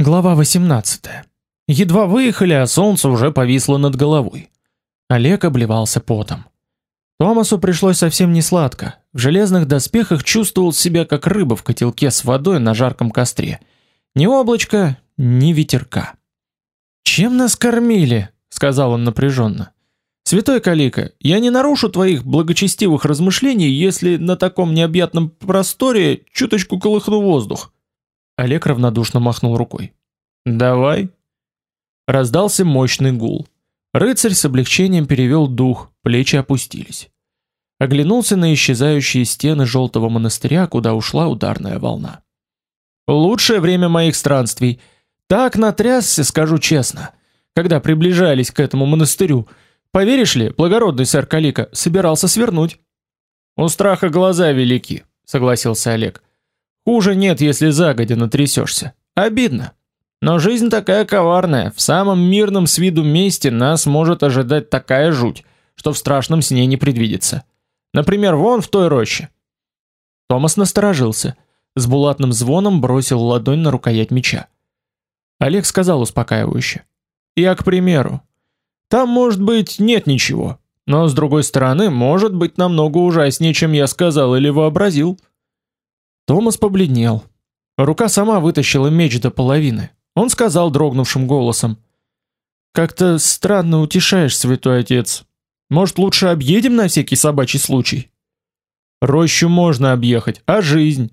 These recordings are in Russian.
Глава 18. Едва выехали, а солнце уже повисло над головой. Олег обливался потом. Томасу пришлось совсем не сладко. В железных доспехах чувствовал себя как рыба в котелке с водой на жарком костре. Ни облачка, ни ветерка. Чем нас кормили? сказал он напряженно. Святой Калика, я не нарушу твоих благочестивых размышлений, если на таком необъятном просторе чуточку колыхну воздух. Олег равнодушно махнул рукой. Давай. Раздался мощный гул. Рыцарь с облегчением перевел дух, плечи опустились. Оглянулся на исчезающие стены желтого монастыря, куда ушла ударная волна. Лучшее время моих странствий. Так натрясся, скажу честно, когда приближались к этому монастырю. Поверишь ли, благородный сэр Калика собирался свернуть. У страха глаза велики, согласился Олег. Хуже нет, если загодя натрясешься. Обидно. Но жизнь такая коварная. В самом мирном с виду месте нас может ожидать такая жуть, что в страшном сне не предвидится. Например, вон в той роще. Томас насторожился, с булатным звоном бросил ладонь на рукоять меча. Олег сказал успокаивающе: "Я, к примеру, там, может быть, нет ничего, но с другой стороны, может быть намного ужаснее, чем я сказал или вообразил". Томас побледнел. Рука сама вытащила меч до половины. Он сказал дрогнувшим голосом: "Как-то странно утешаешь, святой отец. Может, лучше объедем на всякий собачий случай?" Рощу можно объехать, а жизнь?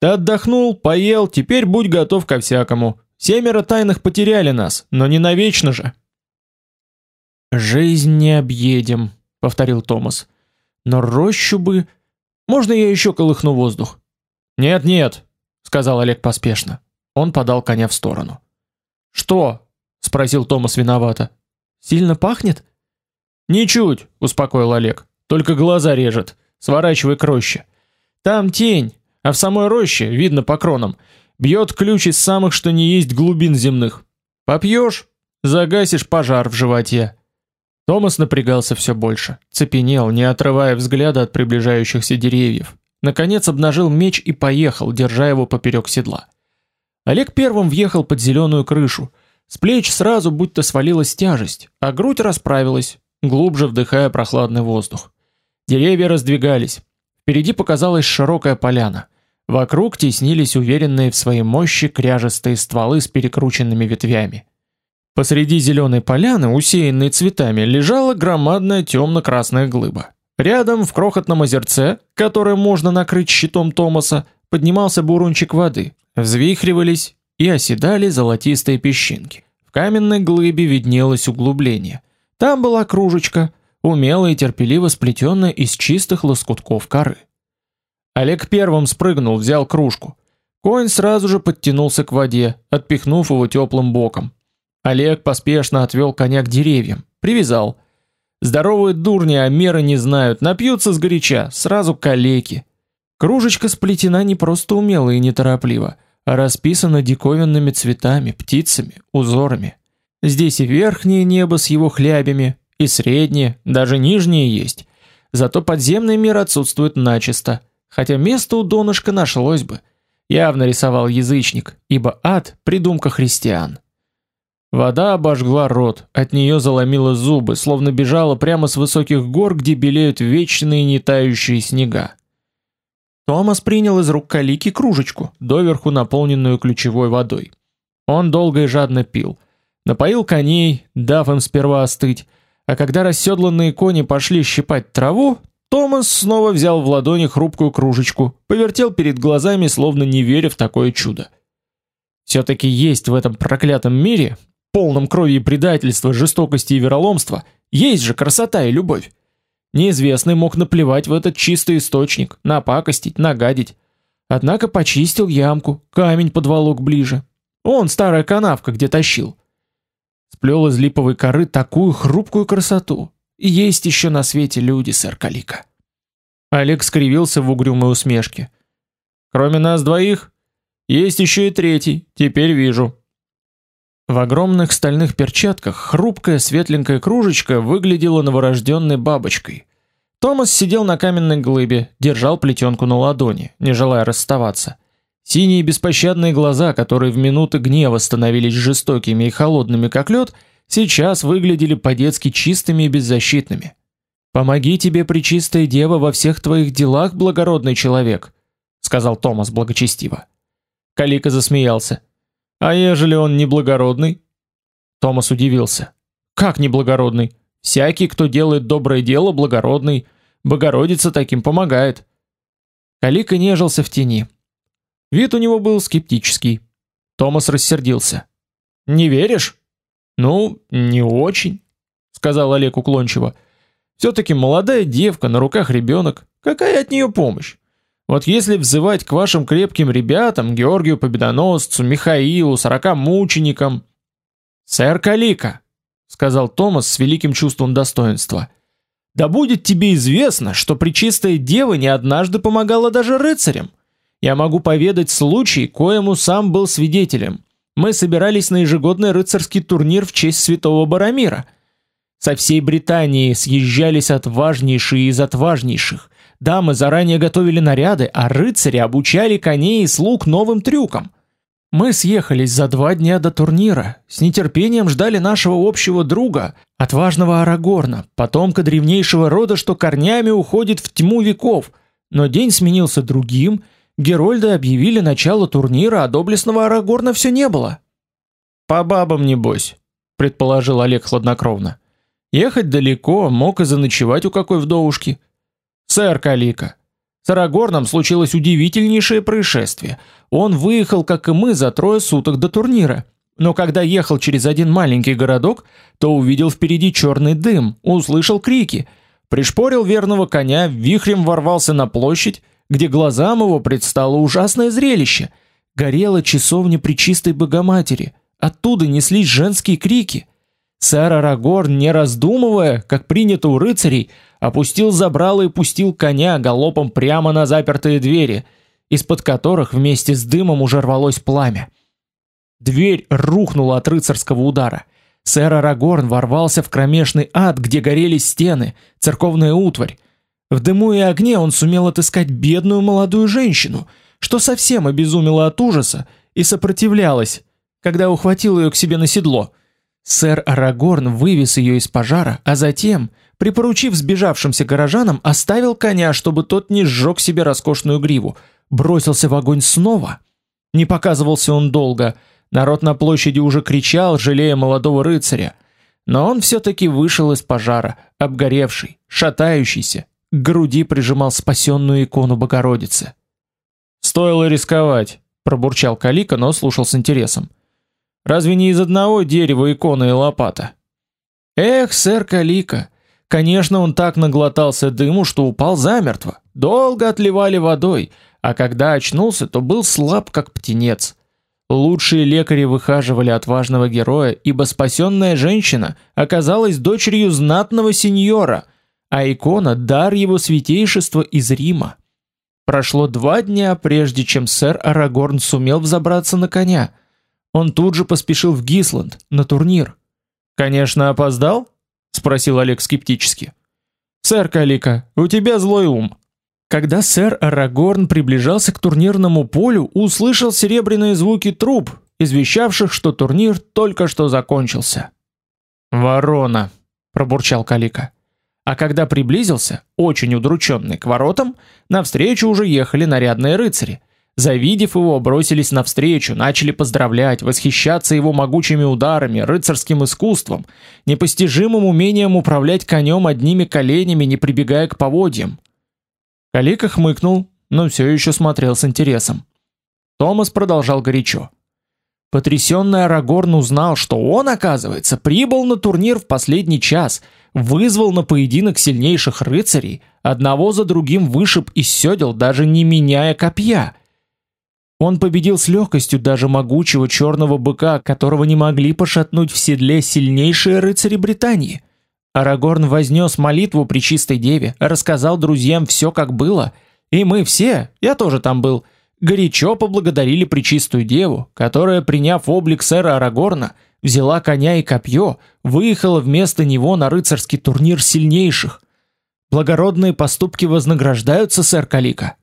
Ты отдохнул, поел, теперь будь готов ко всякому. Семеро тайных потеряли нас, но не навечно же. Жизнь не объедем, повторил Томас. Но рощу бы Можно я еще колыхну воздух? Нет, нет, сказал Олег поспешно. Он подал коня в сторону. Что? спросил Томас виновато. Сильно пахнет? Ничуть, успокоил Олег. Только глаза режет. Сворачивай к роще. Там тень, а в самой роще, видно по кронам, бьет ключ из самых что ни есть глубин земных. Попьешь, загасишь пожар в животе. Томас напрягался все больше, цепенел, не отрывая взгляда от приближающихся деревьев. Наконец обнажил меч и поехал, держа его поперек седла. Олег первым въехал под зеленую крышу. С плеч сразу будто свалилась тяжесть, а грудь расправилась, глубже вдыхая прохладный воздух. Деревья раздвигались. Впереди показалась широкая поляна. Вокруг теснились уверенные в своей мощи кряжестые стволы с перекрученными ветвями. Посреди зеленой поляны, усеянной цветами, лежала громадная темно-красная глыба. Рядом в крохотном озерце, которое можно накрыть щитом Томаса, поднимался бурунчик воды. Взвихривались и оседали золотистые песчинки. В каменной глыбе виднелось углубление. Там была кружечка, умело и терпеливо сплетенная из чистых лоскутков коры. Олег первым спрыгнул, взял кружку. Конь сразу же подтянулся к воде, отпихнув его теплым боком. Олег поспешно отвел коня к деревьям, привязал. Здоровые дурни а меры не знают, напьются с горяча, сразу калеки. Кружечка сплетена не просто умело и неторопливо, а расписана диковинными цветами, птицами, узорами. Здесь и верхнее небо с его хлябями, и среднее, даже нижнее есть. Зато подземный мир отсутствует начисто, хотя место у донышка нашлось бы. Явно рисовал язычник, ибо ад придумка христиан. Вода обожгла рот, от нее заломило зубы, словно бежала прямо с высоких гор, где белеют вечные нетающие снега. Томас принял из рук Калики кружечку, доверху наполненную ключевой водой. Он долго и жадно пил. Напоил коней, дав им сперва остыть, а когда расседланные кони пошли щипать траву, Томас снова взял в ладони хрупкую кружечку, повертел перед глазами, словно не веря в такое чудо. все таки есть в этом проклятом мире полном крови и предательства, жестокости и вероломства, есть же красота и любовь. Неизвестный мог наплевать в этот чистый источник, напакостить, нагадить. Однако почистил ямку, камень подволок ближе. Он старая канавка, где тащил. Сплел из липовой коры такую хрупкую красоту. И есть еще на свете люди, сэр Калика. Олег скривился в угрюмой усмешке. Кроме нас двоих, есть еще и третий, теперь вижу. В огромных стальных перчатках хрупкая светленькая кружечка выглядела новорожденной бабочкой. Томас сидел на каменной глыбе, держал плетенку на ладони, не желая расставаться. Синие беспощадные глаза, которые в минуты гнева становились жестокими и холодными как лед, сейчас выглядели по-детски чистыми и беззащитными. Помоги тебе, пречистая дева, во всех твоих делах, благородный человек, сказал Томас благочестиво. Калика засмеялся. А ежели он не благородный? Томас удивился. Как не благородный? Всякий, кто делает доброе дело, благородный. Богородица таким помогает. Калика нежился в тени. Вид у него был скептический. Томас рассердился. Не веришь? Ну, не очень, сказал Олег уклончиво. все таки молодая девка, на руках ребенок. Какая от нее помощь? Вот если взывать к вашим крепким ребятам, Георгию Победоносцу, Михаилу, сорока мученикам, сэр Калика, сказал Томас с великим чувством достоинства. Да будет тебе известно, что пречистая дева не однажды помогала даже рыцарям. Я могу поведать случай, коему сам был свидетелем. Мы собирались на ежегодный рыцарский турнир в честь святого Барамира. Со всей Британии съезжались отважнейшие из отважнейших. Дамы заранее готовили наряды, а рыцари обучали коней и слуг новым трюкам. Мы съехались за два дня до турнира, с нетерпением ждали нашего общего друга, отважного Арагорна, потомка древнейшего рода, что корнями уходит в тьму веков. Но день сменился другим, Герольды объявили начало турнира, а доблестного Арагорна все не было. По бабам не небось, предположил Олег хладнокровно. Ехать далеко, мог и заночевать у какой вдовушки. Сэр Калика, с Арагорном случилось удивительнейшее происшествие. Он выехал, как и мы, за трое суток до турнира. Но когда ехал через один маленький городок, то увидел впереди черный дым, услышал крики, пришпорил верного коня, вихрем ворвался на площадь, где глазам его предстало ужасное зрелище. Горела часовня Пречистой Богоматери. Оттуда неслись женские крики. Сэр Арагорн, не раздумывая, как принято у рыцарей, опустил забрало и пустил коня галопом прямо на запертые двери, из-под которых вместе с дымом уже рвалось пламя. Дверь рухнула от рыцарского удара. Сэр Арагорн ворвался в кромешный ад, где горели стены, церковная утварь. В дыму и огне он сумел отыскать бедную молодую женщину, что совсем обезумела от ужаса и сопротивлялась, когда ухватил ее к себе на седло. Сэр Арагорн вывез ее из пожара, а затем, припоручив сбежавшимся горожанам, оставил коня, чтобы тот не сжег себе роскошную гриву, бросился в огонь снова. Не показывался он долго. Народ на площади уже кричал, жалея молодого рыцаря, но он все таки вышел из пожара, обгоревший, шатающийся, к груди прижимал спасенную икону Богородицы. Стоило рисковать, пробурчал Калика, но слушал с интересом. Разве не из одного дерева икона и лопата? Эх, сэр Калика, конечно, он так наглотался дыму, что упал замертво. Долго отливали водой, а когда очнулся, то был слаб как птенец. Лучшие лекари выхаживали отважного героя, ибо спасенная женщина оказалась дочерью знатного сеньора – а икона дар его святейшества из Рима. Прошло два дня, прежде чем сэр Арагорн сумел взобраться на коня. Он тут же поспешил в Гисланд на турнир. Конечно, опоздал? спросил Олег скептически. Сэр Калика, у тебя злой ум. Когда сэр Арагорн приближался к турнирному полю, услышал серебряные звуки труб, извещавших, что турнир только что закончился. Ворона, пробурчал Калика. А когда приблизился, очень удрученный к воротам, навстречу уже ехали нарядные рыцари. Завидев его, бросились навстречу, начали поздравлять, восхищаться его могучими ударами, рыцарским искусством, непостижимым умением управлять конем одними коленями, не прибегая к поводьям. Калика хмыкнул, но все еще смотрел с интересом. Томас продолжал горячо. Потрясенный Арагорн узнал, что он, оказывается, прибыл на турнир в последний час – вызвал на поединок сильнейших рыцарей, одного за другим вышиб из седел, даже не меняя копья. Он победил с легкостью даже могучего черного быка, которого не могли пошатнуть в седле сильнейшие рыцари Британии. Арагорн вознес молитву при чистой деве, рассказал друзьям все, как было, и мы все, я тоже там был, горячо поблагодарили пречистую деву, которая, приняв облик сэра Арагорна, взяла коня и копье, выехала вместо него на рыцарский турнир сильнейших. Благородные поступки вознаграждаются, сэр Калика.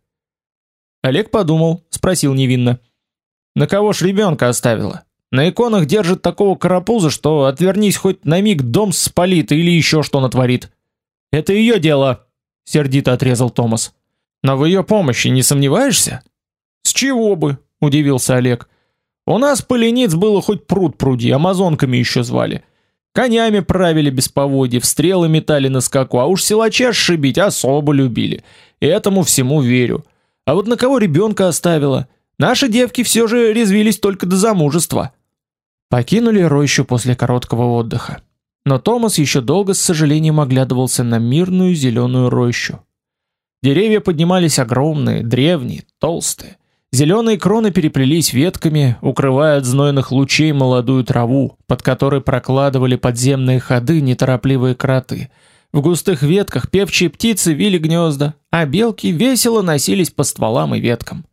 Олег подумал, спросил невинно: "На кого ж ребенка оставила? На иконах держит такого карапуза, что отвернись хоть на миг дом спалит или еще что натворит. Это ее дело", сердито отрезал Томас. "Но в ее помощи не сомневаешься?" "С чего бы?" удивился Олег. "У нас полениц было хоть пруд пруди, амазонками еще звали. Конями правили без поводьев, стрелы метали на скаку, а уж силача сшибить особо любили. И этому всему верю. А вот на кого ребенка оставила? Наши девки все же резвились только до замужества. Покинули рощу после короткого отдыха. Но Томас еще долго с сожалением оглядывался на мирную зеленую рощу. Деревья поднимались огромные, древние, толстые. Зеленые кроны переплелись ветками, укрывая от знойных лучей молодую траву, под которой прокладывали подземные ходы неторопливые кроты. В густых ветках певчие птицы вили гнезда, а белки весело носились по стволам и веткам.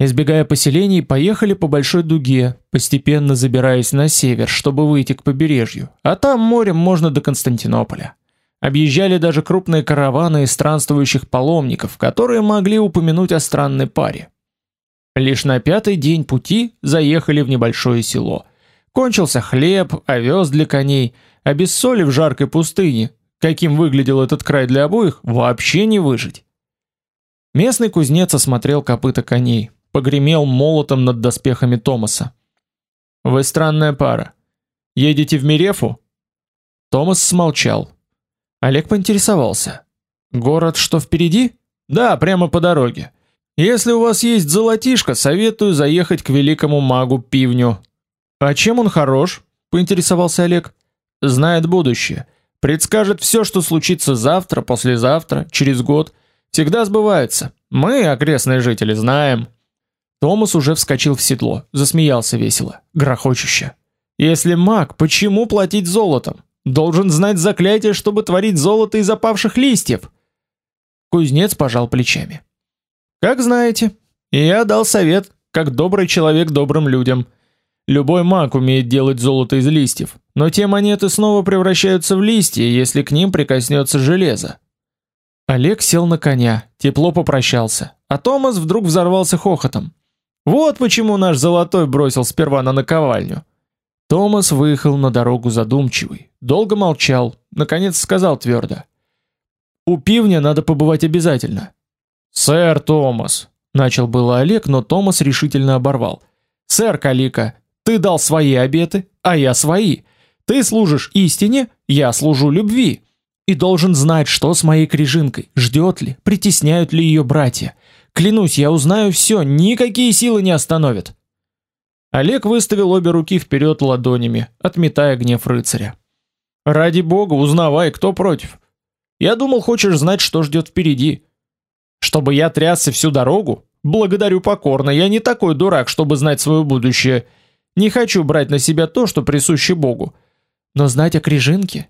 Избегая поселений, поехали по большой дуге, постепенно забираясь на север, чтобы выйти к побережью, а там морем можно до Константинополя. Объезжали даже крупные караваны из странствующих паломников, которые могли упомянуть о странной паре. Лишь на пятый день пути заехали в небольшое село. Кончился хлеб, овес для коней, без соли в жаркой пустыне, каким выглядел этот край для обоих, вообще не выжить. Местный кузнец осмотрел копыта коней, погремел молотом над доспехами Томаса. Вы странная пара. Едете в Мирефу? Томас смолчал. Олег поинтересовался: "Город что впереди?" "Да, прямо по дороге. Если у вас есть золотишко, советую заехать к великому магу Пивню. А чем он хорош? поинтересовался Олег. Знает будущее, предскажет все, что случится завтра, послезавтра, через год. Всегда сбывается. Мы, окрестные жители, знаем. Томас уже вскочил в седло, засмеялся весело, грохочуще. Если маг, почему платить золотом? Должен знать заклятие, чтобы творить золото из опавших листьев. Кузнец пожал плечами. Как знаете, я дал совет, как добрый человек добрым людям. Любой маг умеет делать золото из листьев, но те монеты снова превращаются в листья, если к ним прикоснется железо. Олег сел на коня, тепло попрощался, а Томас вдруг взорвался хохотом. Вот почему наш золотой бросил сперва на наковальню. Томас выехал на дорогу задумчивый, долго молчал, наконец сказал твердо: "У пивня надо побывать обязательно. Сэр Томас, начал было Олег, но Томас решительно оборвал. Сэр Калика, ты дал свои обеты, а я свои. Ты служишь истине, я служу любви. И должен знать, что с моей крижинкой, ждет ли, притесняют ли ее братья. Клянусь, я узнаю все, никакие силы не остановят. Олег выставил обе руки вперед ладонями, отметая гнев рыцаря. Ради бога, узнавай, кто против. Я думал, хочешь знать, что ждет впереди. Чтобы я трясся всю дорогу? Благодарю покорно, я не такой дурак, чтобы знать свое будущее. Не хочу брать на себя то, что присуще Богу. Но знать о крижинке...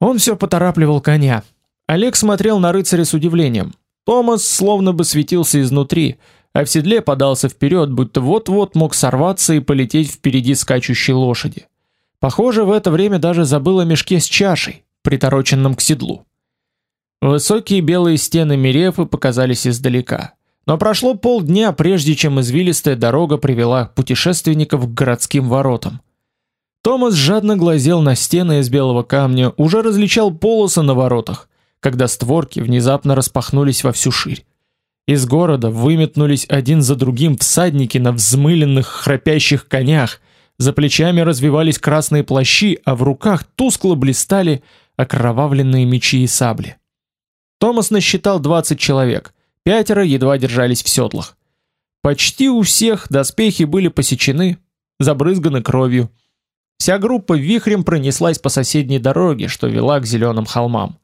Он все поторапливал коня. Олег смотрел на рыцаря с удивлением. Томас словно бы светился изнутри, а в седле подался вперед, будто вот-вот мог сорваться и полететь впереди скачущей лошади. Похоже, в это время даже забыл о мешке с чашей, притороченном к седлу. Высокие белые стены Мирефы показались издалека. Но прошло полдня, прежде чем извилистая дорога привела путешественников к городским воротам. Томас жадно глазел на стены из белого камня, уже различал полосы на воротах, когда створки внезапно распахнулись во всю ширь. Из города выметнулись один за другим всадники на взмыленных храпящих конях, за плечами развивались красные плащи, а в руках тускло блистали окровавленные мечи и сабли. Томас насчитал 20 человек. Пятеро едва держались в седлах. Почти у всех доспехи были посечены, забрызганы кровью. Вся группа вихрем пронеслась по соседней дороге, что вела к зеленым холмам.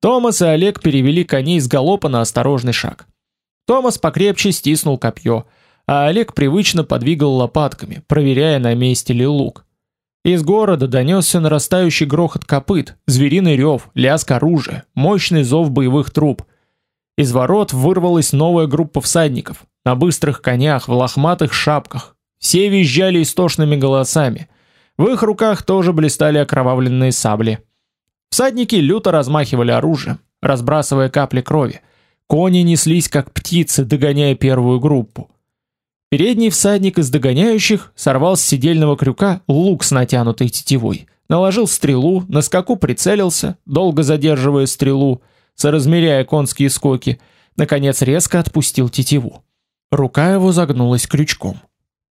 Томас и Олег перевели коней с галопа на осторожный шаг. Томас покрепче стиснул копье, а Олег привычно подвигал лопатками, проверяя, на месте ли лук. Из города донесся нарастающий грохот копыт, звериный рев, лязг оружия, мощный зов боевых труб. Из ворот вырвалась новая группа всадников, на быстрых конях, в лохматых шапках. Все визжали истошными голосами. В их руках тоже блистали окровавленные сабли. Всадники люто размахивали оружием, разбрасывая капли крови. Кони неслись как птицы, догоняя первую группу. Передний всадник из догоняющих сорвал с седельного крюка лук с натянутой тетивой, наложил стрелу, на скаку прицелился, долго задерживая стрелу, соразмеряя конские скоки, наконец резко отпустил тетиву. Рука его загнулась крючком.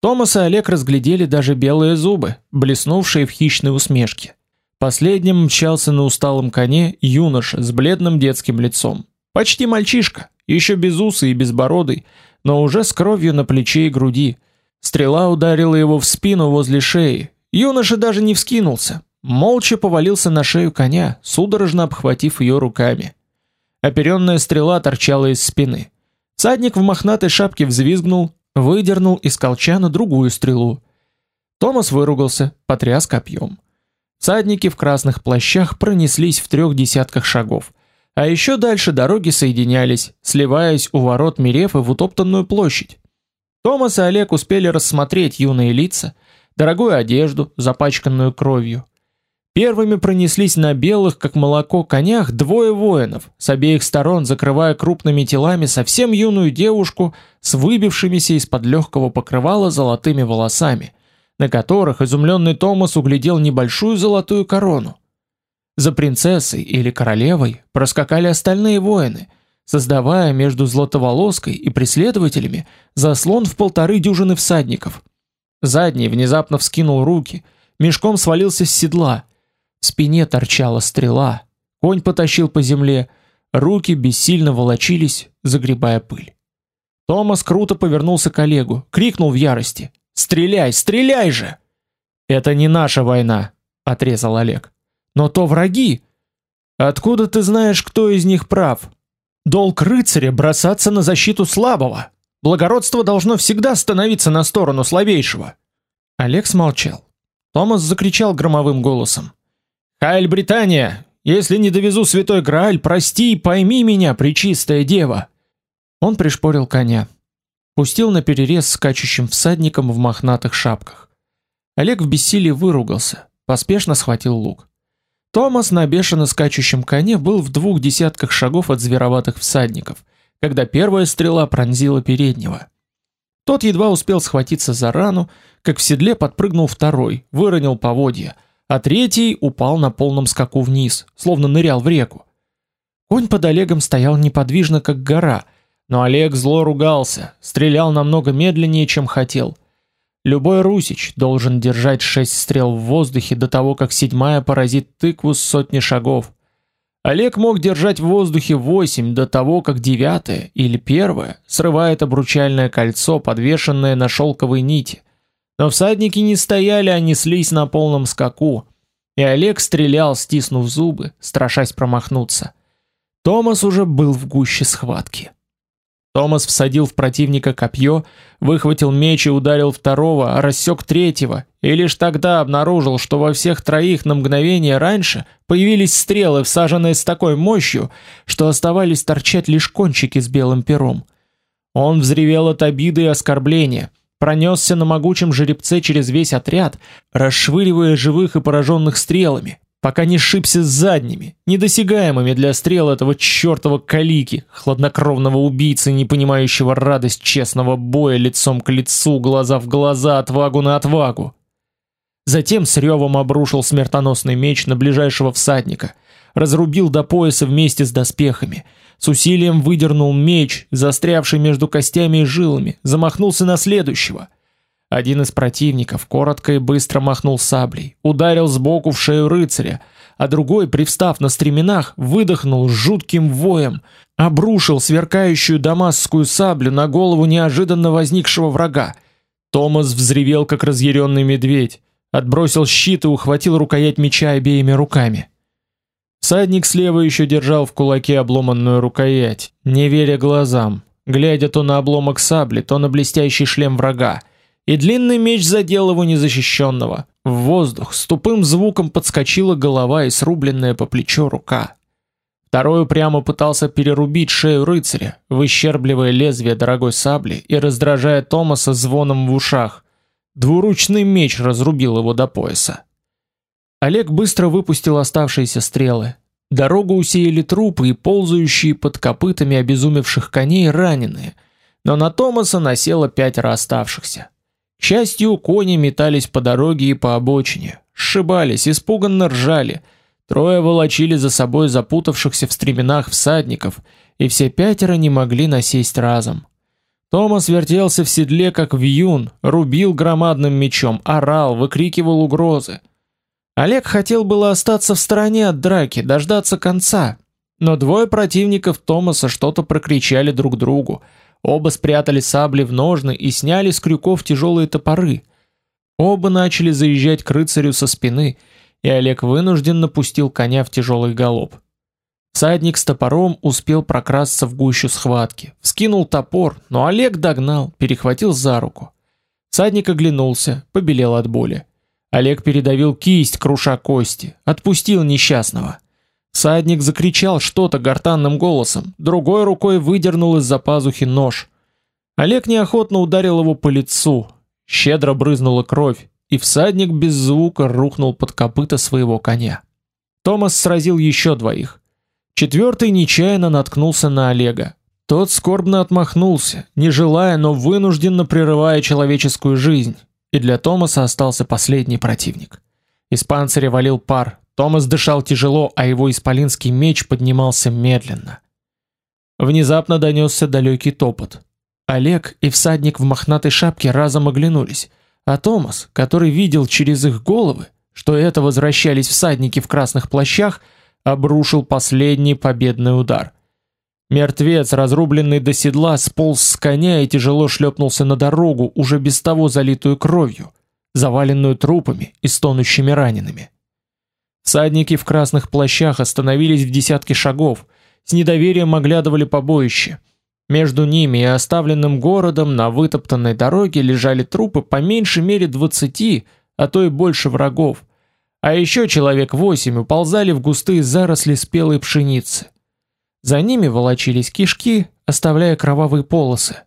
Томас и Олег разглядели даже белые зубы, блеснувшие в хищной усмешке. Последним мчался на усталом коне юноша с бледным детским лицом. Почти мальчишка, еще без уса и безбородый, но уже с кровью на плече и груди. Стрела ударила его в спину возле шеи. Юноша даже не вскинулся, молча повалился на шею коня, судорожно обхватив ее руками. Оперенная стрела торчала из спины. Садник в мохнатой шапке взвизгнул, выдернул из колчана другую стрелу. Томас выругался, потряс копьем. Садники в красных плащах пронеслись в трех десятках шагов. А еще дальше дороги соединялись, сливаясь у ворот Мирефы в утоптанную площадь. Томас и Олег успели рассмотреть юные лица, дорогую одежду, запачканную кровью. Первыми пронеслись на белых, как молоко, конях двое воинов, с обеих сторон закрывая крупными телами совсем юную девушку с выбившимися из-под легкого покрывала золотыми волосами, на которых изумленный Томас углядел небольшую золотую корону. За принцессой или королевой проскакали остальные воины, создавая между златоволоской и преследователями заслон в полторы дюжины всадников. Задний внезапно вскинул руки, мешком свалился с седла. Спине торчала стрела. Конь потащил по земле, руки бессильно волочились, загребая пыль. Томас круто повернулся к Олегу, крикнул в ярости: "Стреляй, стреляй же!" "Это не наша война", отрезал Олег. Но то враги. Откуда ты знаешь, кто из них прав? Долг рыцаря бросаться на защиту слабого. Благородство должно всегда становиться на сторону слабейшего. Олег смолчал. Томас закричал громовым голосом: "Хайль Британия, если не довезу святой Грааль, прости и пойми меня, пречистая дева". Он пришпорил коня, пустил на перерез скачущим всадникам в мохнатых шапках. Олег в бессилии выругался, поспешно схватил лук. Томас на бешено скачущем коне был в двух десятках шагов от звероватых всадников, когда первая стрела пронзила переднего. Тот едва успел схватиться за рану, как в седле подпрыгнул второй, выронил поводья, а третий упал на полном скаку вниз, словно нырял в реку. Конь под Олегом стоял неподвижно, как гора, но Олег зло ругался, стрелял намного медленнее, чем хотел — Любой русич должен держать шесть стрел в воздухе до того, как седьмая поразит тыкву с сотни шагов. Олег мог держать в воздухе восемь до того, как девятая или первая срывает обручальное кольцо, подвешенное на шелковой нити. Но всадники не стояли, а неслись на полном скаку, и Олег стрелял, стиснув зубы, страшась промахнуться. Томас уже был в гуще схватки. Томас всадил в противника копье, выхватил меч и ударил второго, а рассек третьего, и лишь тогда обнаружил, что во всех троих на мгновение раньше появились стрелы, всаженные с такой мощью, что оставались торчать лишь кончики с белым пером. Он взревел от обиды и оскорбления, пронесся на могучем жеребце через весь отряд, расшвыривая живых и пораженных стрелами, пока не шибся с задними, недосягаемыми для стрел этого чёртова калики, хладнокровного убийцы, не понимающего радость честного боя лицом к лицу, глаза в глаза, отвагу на отвагу. Затем с ревом обрушил смертоносный меч на ближайшего всадника, разрубил до пояса вместе с доспехами, с усилием выдернул меч, застрявший между костями и жилами, замахнулся на следующего — один из противников коротко и быстро махнул саблей, ударил сбоку в шею рыцаря, а другой, привстав на стременах, выдохнул жутким воем, обрушил сверкающую дамасскую саблю на голову неожиданно возникшего врага. Томас взревел как разъяренный медведь, отбросил щит и ухватил рукоять меча обеими руками. Садник слева еще держал в кулаке обломанную рукоять, не веря глазам, глядя то на обломок сабли, то на блестящий шлем врага и длинный меч задел его незащищенного. В воздух с тупым звуком подскочила голова и срубленная по плечо рука. Второй прямо пытался перерубить шею рыцаря, выщербливая лезвие дорогой сабли и раздражая Томаса звоном в ушах. Двуручный меч разрубил его до пояса. Олег быстро выпустил оставшиеся стрелы. Дорогу усеяли трупы и ползающие под копытами обезумевших коней раненые, но на Томаса насело пятеро оставшихся. К счастью, кони метались по дороге и по обочине, сшибались, испуганно ржали. Трое волочили за собой запутавшихся в стременах всадников, и все пятеро не могли насесть разом. Томас вертелся в седле как вьюн, рубил громадным мечом, орал, выкрикивал угрозы. Олег хотел было остаться в стороне от драки, дождаться конца, но двое противников Томаса что-то прокричали друг другу. Оба спрятали сабли в ножны и сняли с крюков тяжелые топоры. Оба начали заезжать к рыцарю со спины, и Олег вынужден напустил коня в тяжелый галоп. Садник с топором успел прокрасться в гущу схватки. Вскинул топор, но Олег догнал, перехватил за руку. Садник оглянулся, побелел от боли. Олег передавил кисть, круша кости, отпустил несчастного. Садник закричал что-то гортанным голосом, другой рукой выдернул из-за пазухи нож. Олег неохотно ударил его по лицу. Щедро брызнула кровь, и всадник без звука рухнул под копыта своего коня. Томас сразил еще двоих. Четвертый нечаянно наткнулся на Олега. Тот скорбно отмахнулся, не желая, но вынужденно прерывая человеческую жизнь. И для Томаса остался последний противник. Из панциря валил пар. Томас дышал тяжело, а его исполинский меч поднимался медленно. Внезапно донесся далекий топот. Олег и всадник в мохнатой шапке разом оглянулись, а Томас, который видел через их головы, что это возвращались всадники в красных плащах, обрушил последний победный удар. Мертвец, разрубленный до седла, сполз с коня и тяжело шлепнулся на дорогу, уже без того залитую кровью, заваленную трупами и стонущими ранеными. Всадники в красных плащах остановились в десятке шагов, с недоверием оглядывали побоище. Между ними и оставленным городом на вытоптанной дороге лежали трупы по меньшей мере двадцати, а то и больше врагов а еще человек восемь уползали в густые заросли спелой пшеницы. За ними волочились кишки, оставляя кровавые полосы.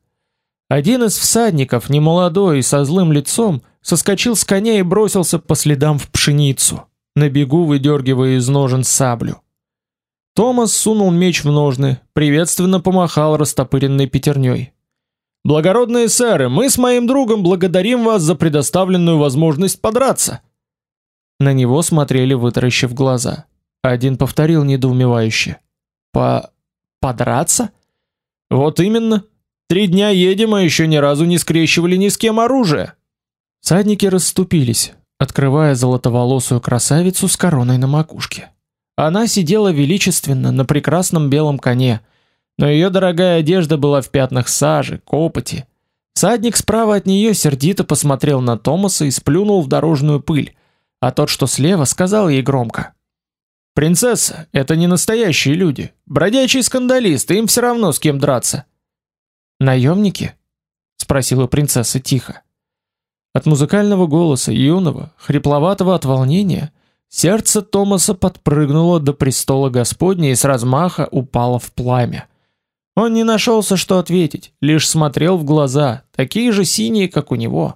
Один из всадников, немолодой и со злым лицом, соскочил с коня и бросился по следам в пшеницу, на бегу выдергивая из ножен саблю. Томас сунул меч в ножны, приветственно помахал растопыренной пятерней. Благородные сэры, мы с моим другом благодарим вас за предоставленную возможность подраться. На него смотрели вытаращив глаза. Один повторил недоумевающе: "По подраться?" "Вот именно. Три дня едем, а еще ни разу не скрещивали ни с кем оружие". Садники расступились, открывая золотоволосую красавицу с короной на макушке. Она сидела величественно на прекрасном белом коне, но ее дорогая одежда была в пятнах сажи, копоти. Садник справа от нее сердито посмотрел на Томаса и сплюнул в дорожную пыль а тот, что слева, сказал ей громко: "Принцесса, это не настоящие люди, бродячие скандалисты, им все равно с кем драться". "Наемники?" спросила принцесса тихо. От музыкального голоса юного, хрипловатого от волнения, сердце Томаса подпрыгнуло до престола Господня и с размаха упало в пламя. Он не нашелся, что ответить, лишь смотрел в глаза, такие же синие, как у него.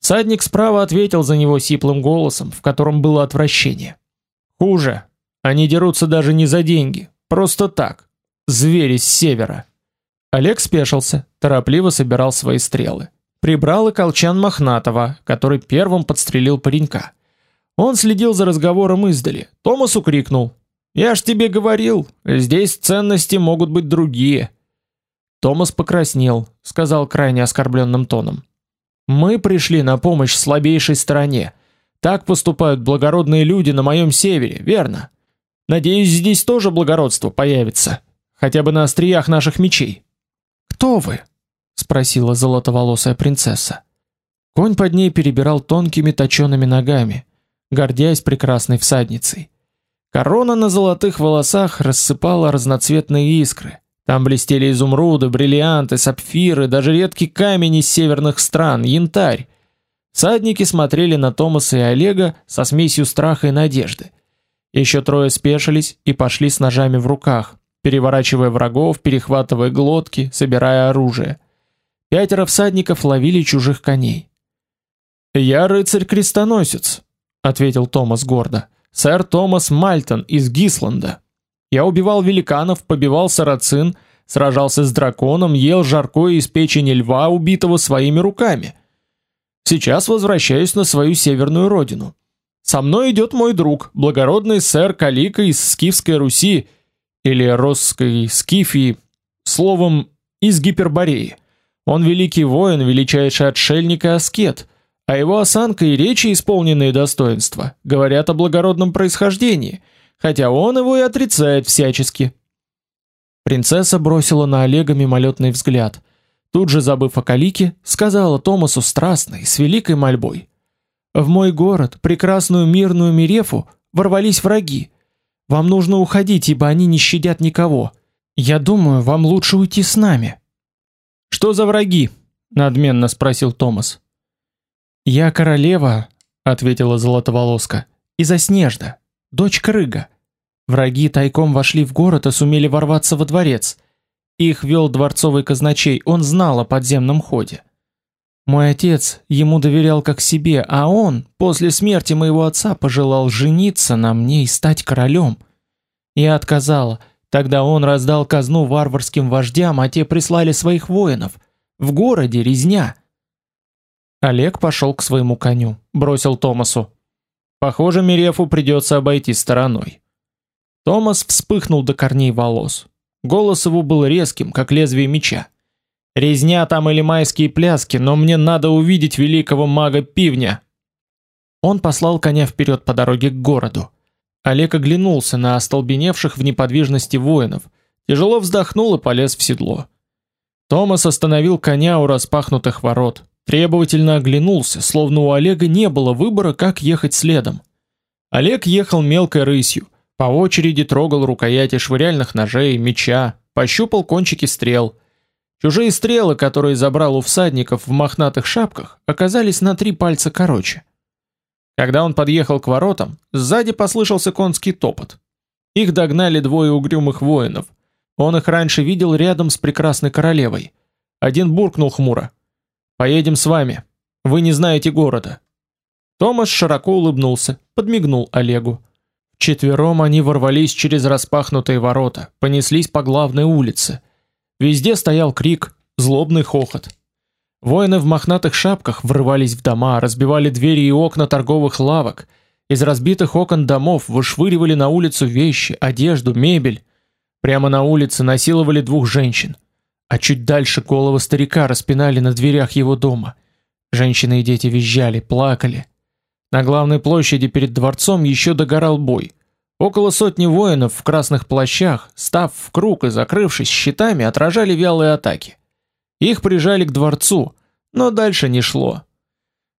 Садник справа ответил за него сиплым голосом, в котором было отвращение. Хуже. Они дерутся даже не за деньги, просто так. Звери с севера. Олег спешился, торопливо собирал свои стрелы. Прибрал и колчан Мохнатого, который первым подстрелил паренька. Он следил за разговором издали. Томасу крикнул: "Я ж тебе говорил, здесь ценности могут быть другие". Томас покраснел, сказал крайне оскорбленным тоном: мы пришли на помощь слабейшей стороне. Так поступают благородные люди на моем севере, верно? Надеюсь, здесь тоже благородство появится, хотя бы на остриях наших мечей. Кто вы? спросила золотоволосая принцесса. Конь под ней перебирал тонкими точёными ногами, гордясь прекрасной всадницей. Корона на золотых волосах рассыпала разноцветные искры. Там блестели изумруды, бриллианты, сапфиры, даже редкий камень из северных стран, янтарь. Садники смотрели на Томаса и Олега со смесью страха и надежды. Еще трое спешились и пошли с ножами в руках, переворачивая врагов, перехватывая глотки, собирая оружие. Пятеро всадников ловили чужих коней. "Я рыцарь-крестоносец", ответил Томас гордо. сэр Томас Мальтон из Гисланда. Я убивал великанов, побивал сарацин, сражался с драконом, ел жаркое из печени льва, убитого своими руками. Сейчас возвращаюсь на свою северную родину. Со мной идет мой друг, благородный сэр Калика из Скифской Руси или Росской Скифии, словом, из Гипербореи. Он великий воин, величайший отшельник и аскет, а его осанка и речи, исполненные достоинства, говорят о благородном происхождении, хотя он его и отрицает всячески. Принцесса бросила на Олега мимолетный взгляд. Тут же, забыв о Калике, сказала Томасу страстно и с великой мольбой: "В мой город, прекрасную мирную Мирефу, ворвались враги. Вам нужно уходить, ибо они не щадят никого. Я думаю, вам лучше уйти с нами". Что за враги? надменно спросил Томас. Я королева, ответила Золотоволоска. И Заснежда, дочь Крыга. Враги тайком вошли в город и сумели ворваться во дворец. Их вел дворцовый казначей, он знал о подземном ходе. Мой отец ему доверял как себе, а он после смерти моего отца пожелал жениться на мне и стать королем. Я отказала. Тогда он раздал казну варварским вождям, а те прислали своих воинов. В городе резня. Олег пошел к своему коню, бросил Томасу: "Похоже, Мирефу придется обойти стороной". Томас вспыхнул до корней волос. Голос его был резким, как лезвие меча. Резня там или майские пляски, но мне надо увидеть великого мага Пивня. Он послал коня вперед по дороге к городу. Олег оглянулся на остолбеневших в неподвижности воинов, тяжело вздохнул и полез в седло. Томас остановил коня у распахнутых ворот, требовательно оглянулся, словно у Олега не было выбора, как ехать следом. Олег ехал мелкой рысью, по очереди трогал рукояти швыряльных ножей, меча, пощупал кончики стрел. Чужие стрелы, которые забрал у всадников в мохнатых шапках, оказались на три пальца короче. Когда он подъехал к воротам, сзади послышался конский топот. Их догнали двое угрюмых воинов. Он их раньше видел рядом с прекрасной королевой. Один буркнул хмуро: "Поедем с вами. Вы не знаете города". Томас широко улыбнулся, подмигнул Олегу. Четвером они ворвались через распахнутые ворота, понеслись по главной улице. Везде стоял крик, злобный хохот. Воины в мохнатых шапках врывались в дома, разбивали двери и окна торговых лавок. Из разбитых окон домов вышвыривали на улицу вещи, одежду, мебель. Прямо на улице насиловали двух женщин, а чуть дальше головы старика распинали на дверях его дома. Женщины и дети визжали, плакали. На главной площади перед дворцом еще догорал бой. Около сотни воинов в красных плащах, став в круг и закрывшись щитами, отражали вялые атаки. Их прижали к дворцу, но дальше не шло.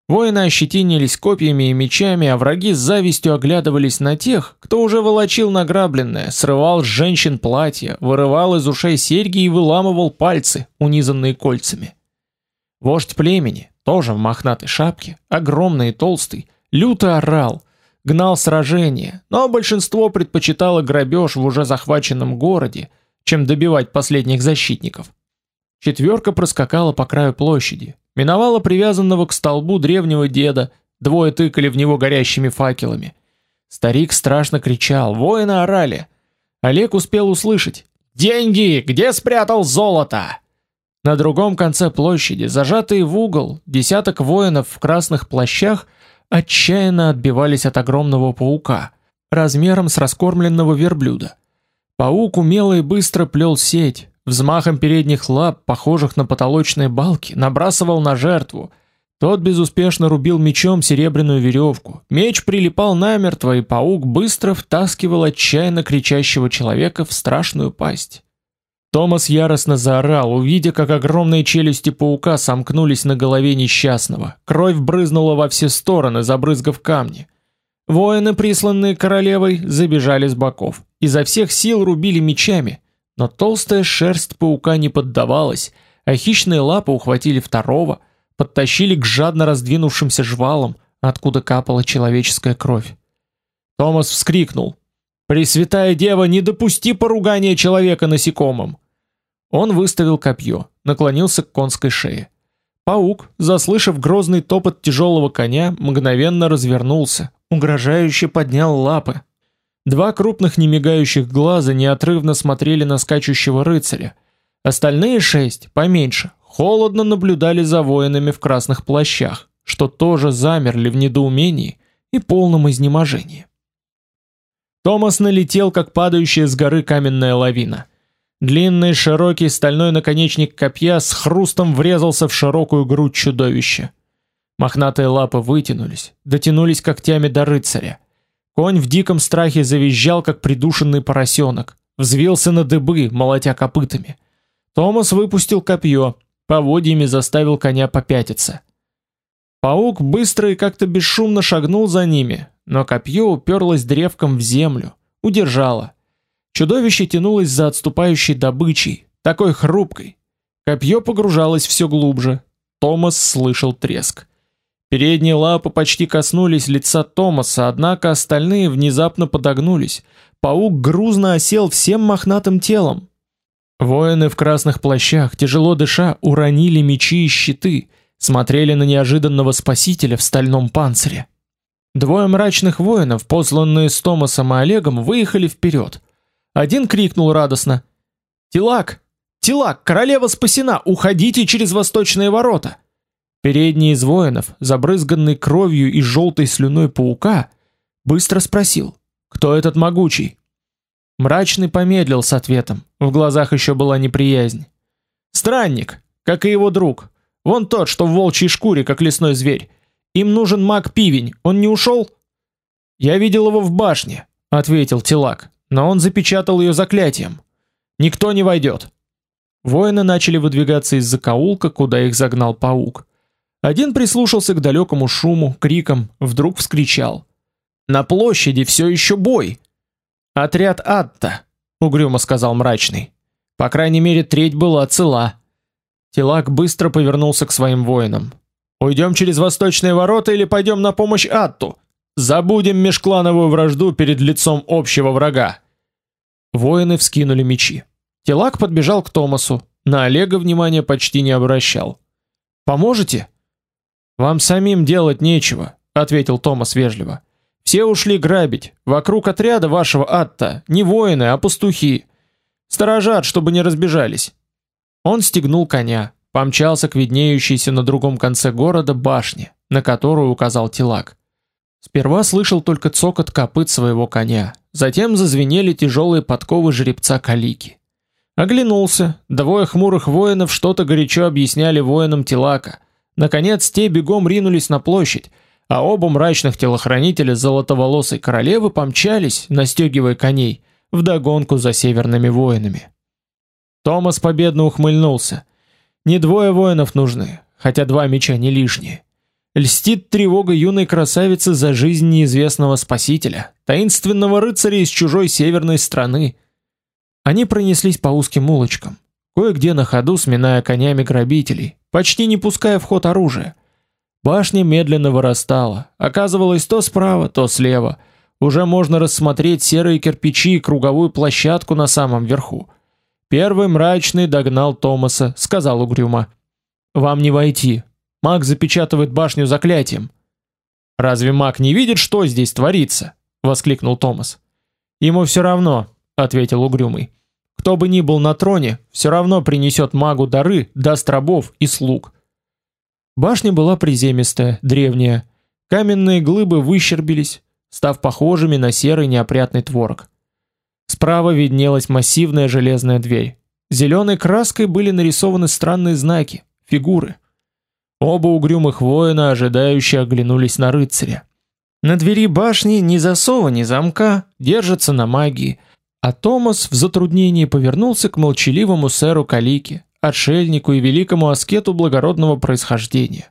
Воины ощетинились копьями и мечами, а враги с завистью оглядывались на тех, кто уже волочил награбленное, срывал с женщин платья, вырывал из ушей серьги и выламывал пальцы, унизанные кольцами. Вождь племени, тоже в мохнатой шапке, огромный и толстый, люто орал, гнал сражение, но большинство предпочитало грабеж в уже захваченном городе, чем добивать последних защитников. Четверка проскакала по краю площади, миновала привязанного к столбу древнего деда, двое тыкали в него горящими факелами. Старик страшно кричал, воины орали. Олег успел услышать: "Деньги, где спрятал золото?" На другом конце площади, зажатые в угол, десяток воинов в красных плащах отчаянно отбивались от огромного паука, размером с раскормленного верблюда. Паук умело и быстро плел сеть, взмахом передних лап, похожих на потолочные балки, набрасывал на жертву. Тот безуспешно рубил мечом серебряную веревку. Меч прилипал намертво, и паук быстро втаскивал отчаянно кричащего человека в страшную пасть. Томас яростно заорал, увидя, как огромные челюсти паука сомкнулись на голове несчастного. Кровь брызнула во все стороны, забрызгав камни. Воины, присланные королевой, забежали с боков. Изо всех сил рубили мечами, но толстая шерсть паука не поддавалась, а хищные лапы ухватили второго, подтащили к жадно раздвинувшимся жвалам, откуда капала человеческая кровь. Томас вскрикнул: "Пресвятая Дева, не допусти поругания человека насекомым!" Он выставил копье, наклонился к конской шее. Паук, заслышав грозный топот тяжелого коня, мгновенно развернулся, угрожающе поднял лапы. Два крупных немигающих глаза неотрывно смотрели на скачущего рыцаря. Остальные шесть, поменьше, холодно наблюдали за воинами в красных плащах, что тоже замерли в недоумении и полном изнеможении. Томас налетел, как падающая с горы каменная лавина. Длинный широкий стальной наконечник копья с хрустом врезался в широкую грудь чудовища. Мохнатые лапы вытянулись, дотянулись когтями до рыцаря. Конь в диком страхе завизжал, как придушенный поросенок, взвился на дыбы, молотя копытами. Томас выпустил копье, поводьями заставил коня попятиться. Паук быстро и как-то бесшумно шагнул за ними, но копье уперлось древком в землю, удержало. Чудовище тянулось за отступающей добычей, такой хрупкой. Копье погружалось все глубже. Томас слышал треск. Передние лапы почти коснулись лица Томаса, однако остальные внезапно подогнулись. Паук грузно осел всем мохнатым телом. Воины в красных плащах, тяжело дыша, уронили мечи и щиты, смотрели на неожиданного спасителя в стальном панцире. Двое мрачных воинов, посланные с Томасом и Олегом, выехали вперед. Один крикнул радостно: "Тилак! Тилак, королева спасена! Уходите через восточные ворота!" Передний из воинов, забрызганный кровью и желтой слюной паука, быстро спросил: "Кто этот могучий?" Мрачный помедлил с ответом. В глазах еще была неприязнь. "Странник, как и его друг. Вон тот, что в волчьей шкуре, как лесной зверь. Им нужен маг-пивень. Он не ушел?» "Я видел его в башне", ответил Тилак, "но он запечатал ее заклятием. Никто не войдет». Воины начали выдвигаться из закоулка, куда их загнал паук. Один прислушался к далекому шуму, крикам, вдруг вскричал: "На площади все еще бой!" "Отряд Атта", угрюмо сказал мрачный. "По крайней мере, треть была цела". Тилак быстро повернулся к своим воинам. "Уйдем через восточные ворота или пойдем на помощь Атту? Забудем межклановую вражду перед лицом общего врага". Воины вскинули мечи. Тилак подбежал к Томасу, на Олега внимания почти не обращал. "Поможете?" Вам самим делать нечего, ответил Томас вежливо. Все ушли грабить. Вокруг отряда вашего Атта не воины, а пастухи. Сторожат, чтобы не разбежались. Он стегнул коня, помчался к виднеющейся на другом конце города башне, на которую указал Тилак. Сперва слышал только цокот копыт своего коня, затем зазвенели тяжелые подковы жеребца Калики. Оглянулся. Двое хмурых воинов что-то горячо объясняли воинам Тилака. Наконец, те бегом ринулись на площадь, а оба мрачных телохранителя золотоволосой королевы помчались, настегивая коней, в догонку за северными воинами. Томас победно ухмыльнулся. Не двое воинов нужны, хотя два меча не лишние. Льстит тревога юной красавицы за жизнь неизвестного спасителя, таинственного рыцаря из чужой северной страны. Они пронеслись по узким улочкам, кое-где на ходу сминая конями грабителей, почти не пуская в ход оружие. Башня медленно вырастала, оказывалось то справа, то слева. Уже можно рассмотреть серые кирпичи и круговую площадку на самом верху. Первый мрачный догнал Томаса, сказал угрюмо: "Вам не войти. Маг запечатывает башню заклятием". "Разве маг не видит, что здесь творится?" воскликнул Томас. "Ему все равно", ответил угрюмый. Кто бы ни был на троне, все равно принесет магу дары, даст рабов и слуг. Башня была приземистая, древняя. Каменные глыбы выщербились, став похожими на серый неопрятный творог. Справа виднелась массивная железная дверь. Зеленой краской были нарисованы странные знаки, фигуры. Оба угрюмых воина ожидающе оглянулись на рыцаря. На двери башни ни засова, ни замка, держатся на магии – а Томас в затруднении повернулся к молчаливому сэру Калике, отшельнику и великому аскету благородного происхождения.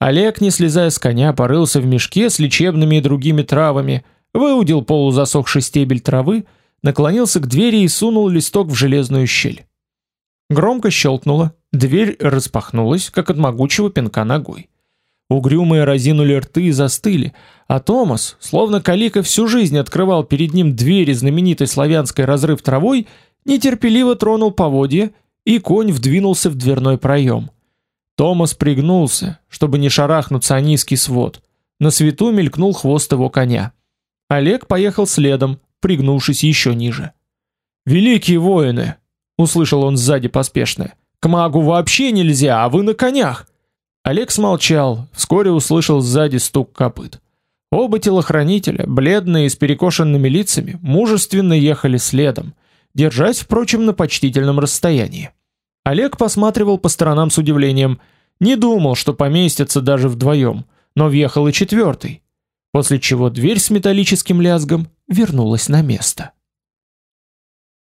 Олег, не слезая с коня, порылся в мешке с лечебными и другими травами, выудил полузасохший стебель травы, наклонился к двери и сунул листок в железную щель. Громко щелкнуло, дверь распахнулась, как от могучего пинка ногой. Угрюмые разинули рты и застыли, а Томас, словно калика всю жизнь открывал перед ним двери знаменитой славянской разрыв травой, нетерпеливо тронул поводья, и конь вдвинулся в дверной проем. Томас пригнулся, чтобы не шарахнуться о низкий свод, на свету мелькнул хвост его коня. Олег поехал следом, пригнувшись еще ниже. «Великие воины!» — услышал он сзади поспешно. «К магу вообще нельзя, а вы на конях!» Олег смолчал, вскоре услышал сзади стук копыт. Оба телохранителя, бледные и с перекошенными лицами, мужественно ехали следом, держась, впрочем, на почтительном расстоянии. Олег посматривал по сторонам с удивлением, не думал, что поместятся даже вдвоем, но въехал и четвертый, после чего дверь с металлическим лязгом вернулась на место.